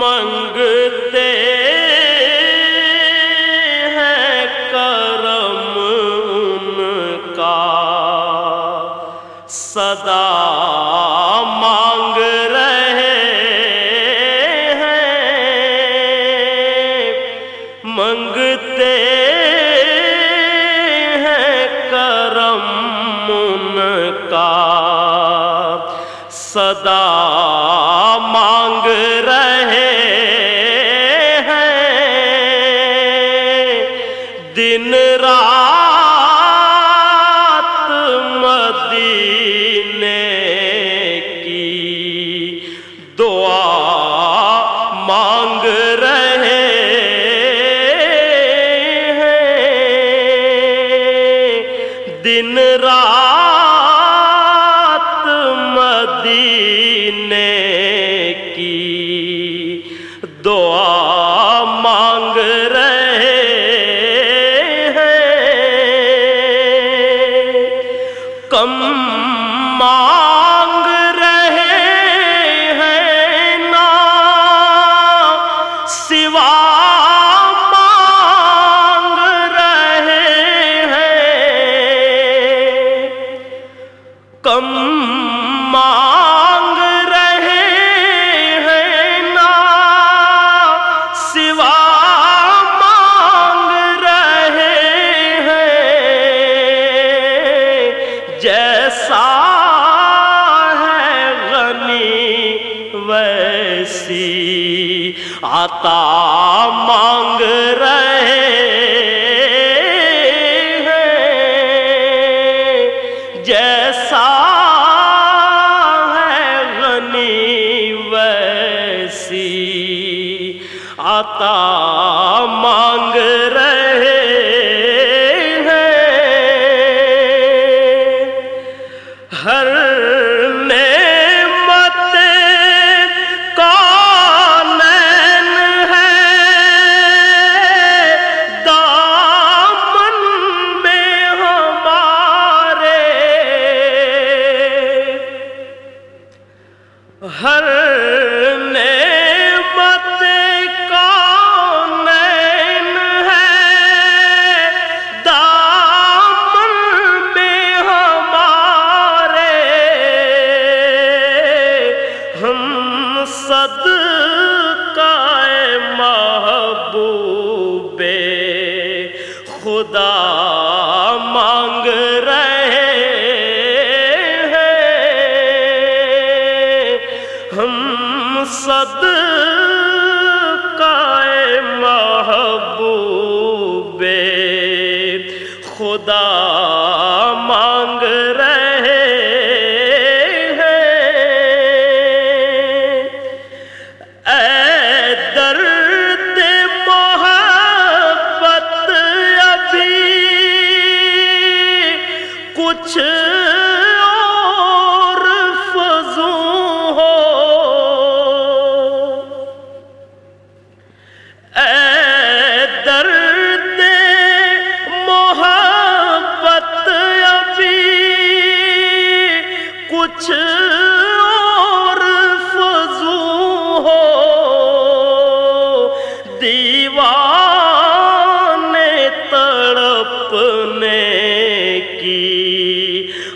منگتے ہیں کرم ان کا۔ صدا مانگ رہے ہیں، منگتے ہیں کرم ان کا۔ صدا دن رات آتا ہم صدقہ محبوب خدا مانگ رہے ہیں۔ ہم صدقہ محبوب خدا مانگ رہے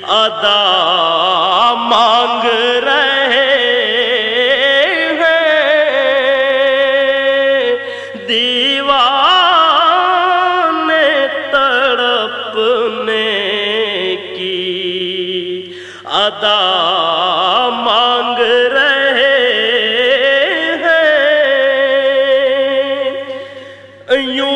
ادا مانگ رہے ہیں۔ دیوان تڑپنے کی ادا مانگ رہے ہیں۔ یوں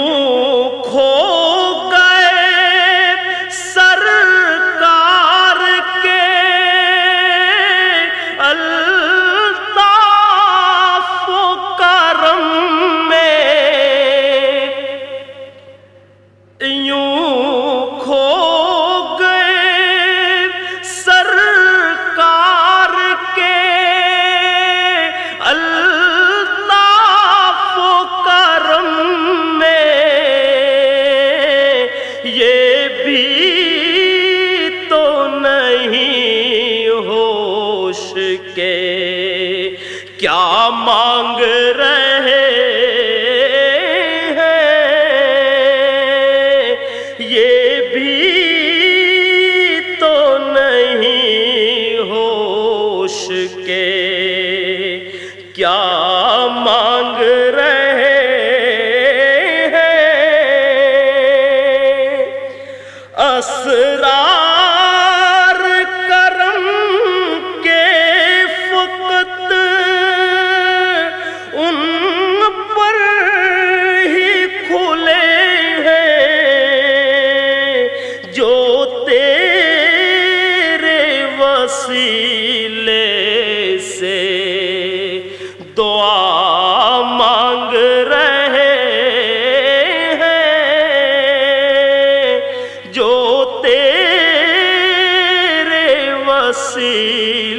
وسیل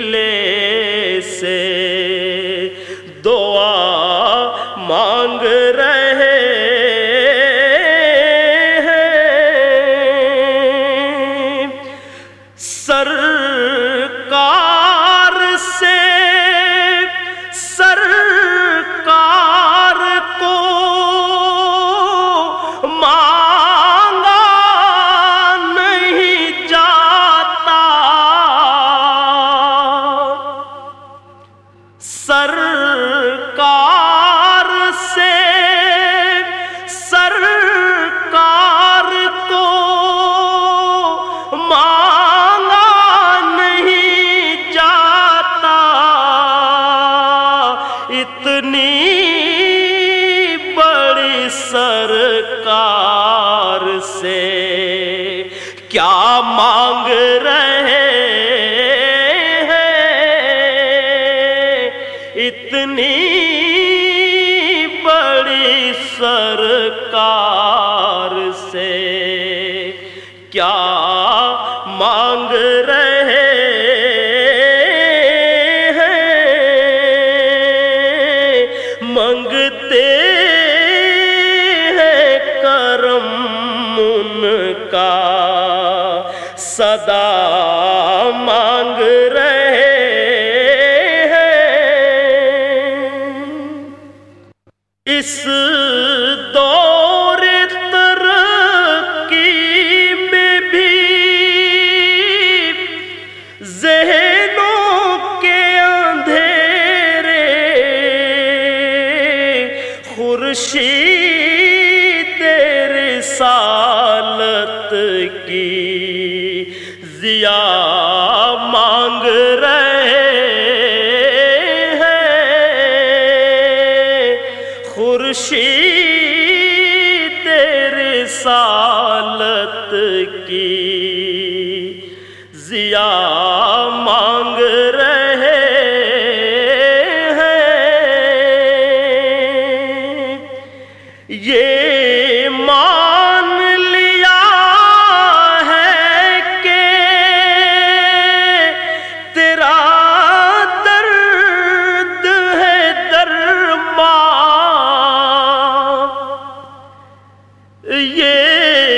اتنی بڑی سرکار سے کیا مانگ رہے اس دور ترقی میں بھی ذہنوں کے اندھیرے تیر سالت کی زیادہ مانگ رہے یہ مان لیا ہے کہ تیرا درد یہ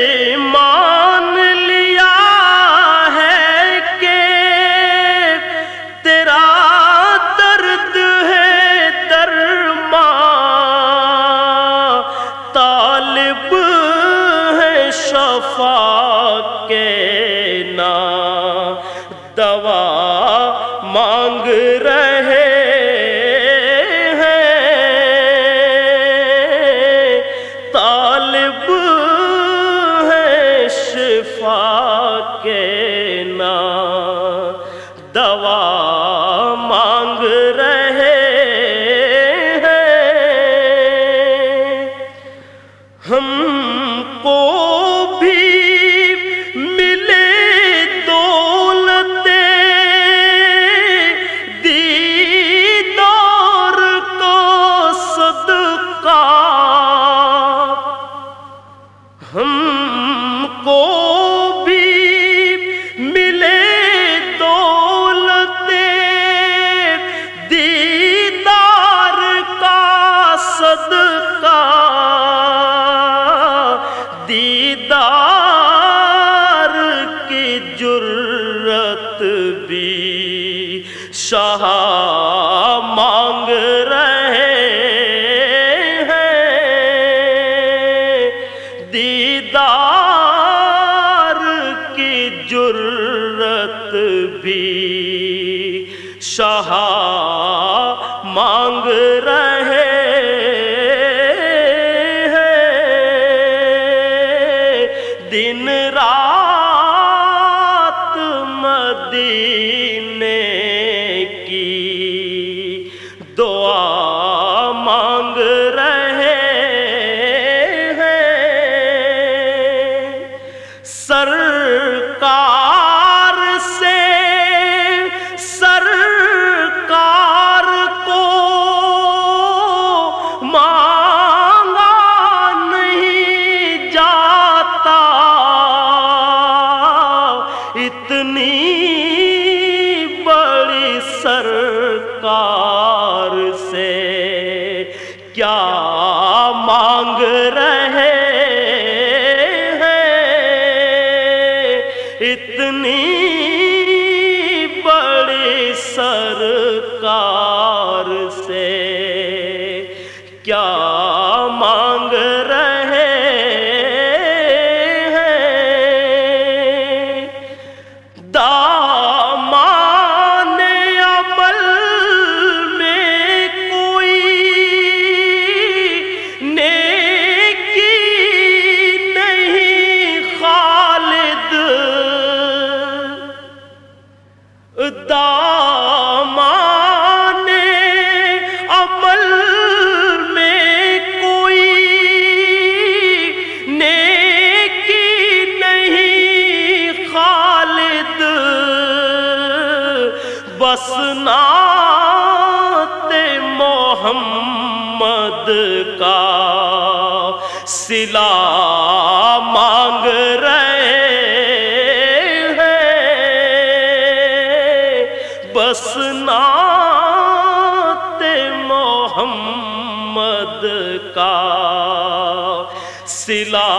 جرت بھی۔ شہا مانگ رہے کا سلا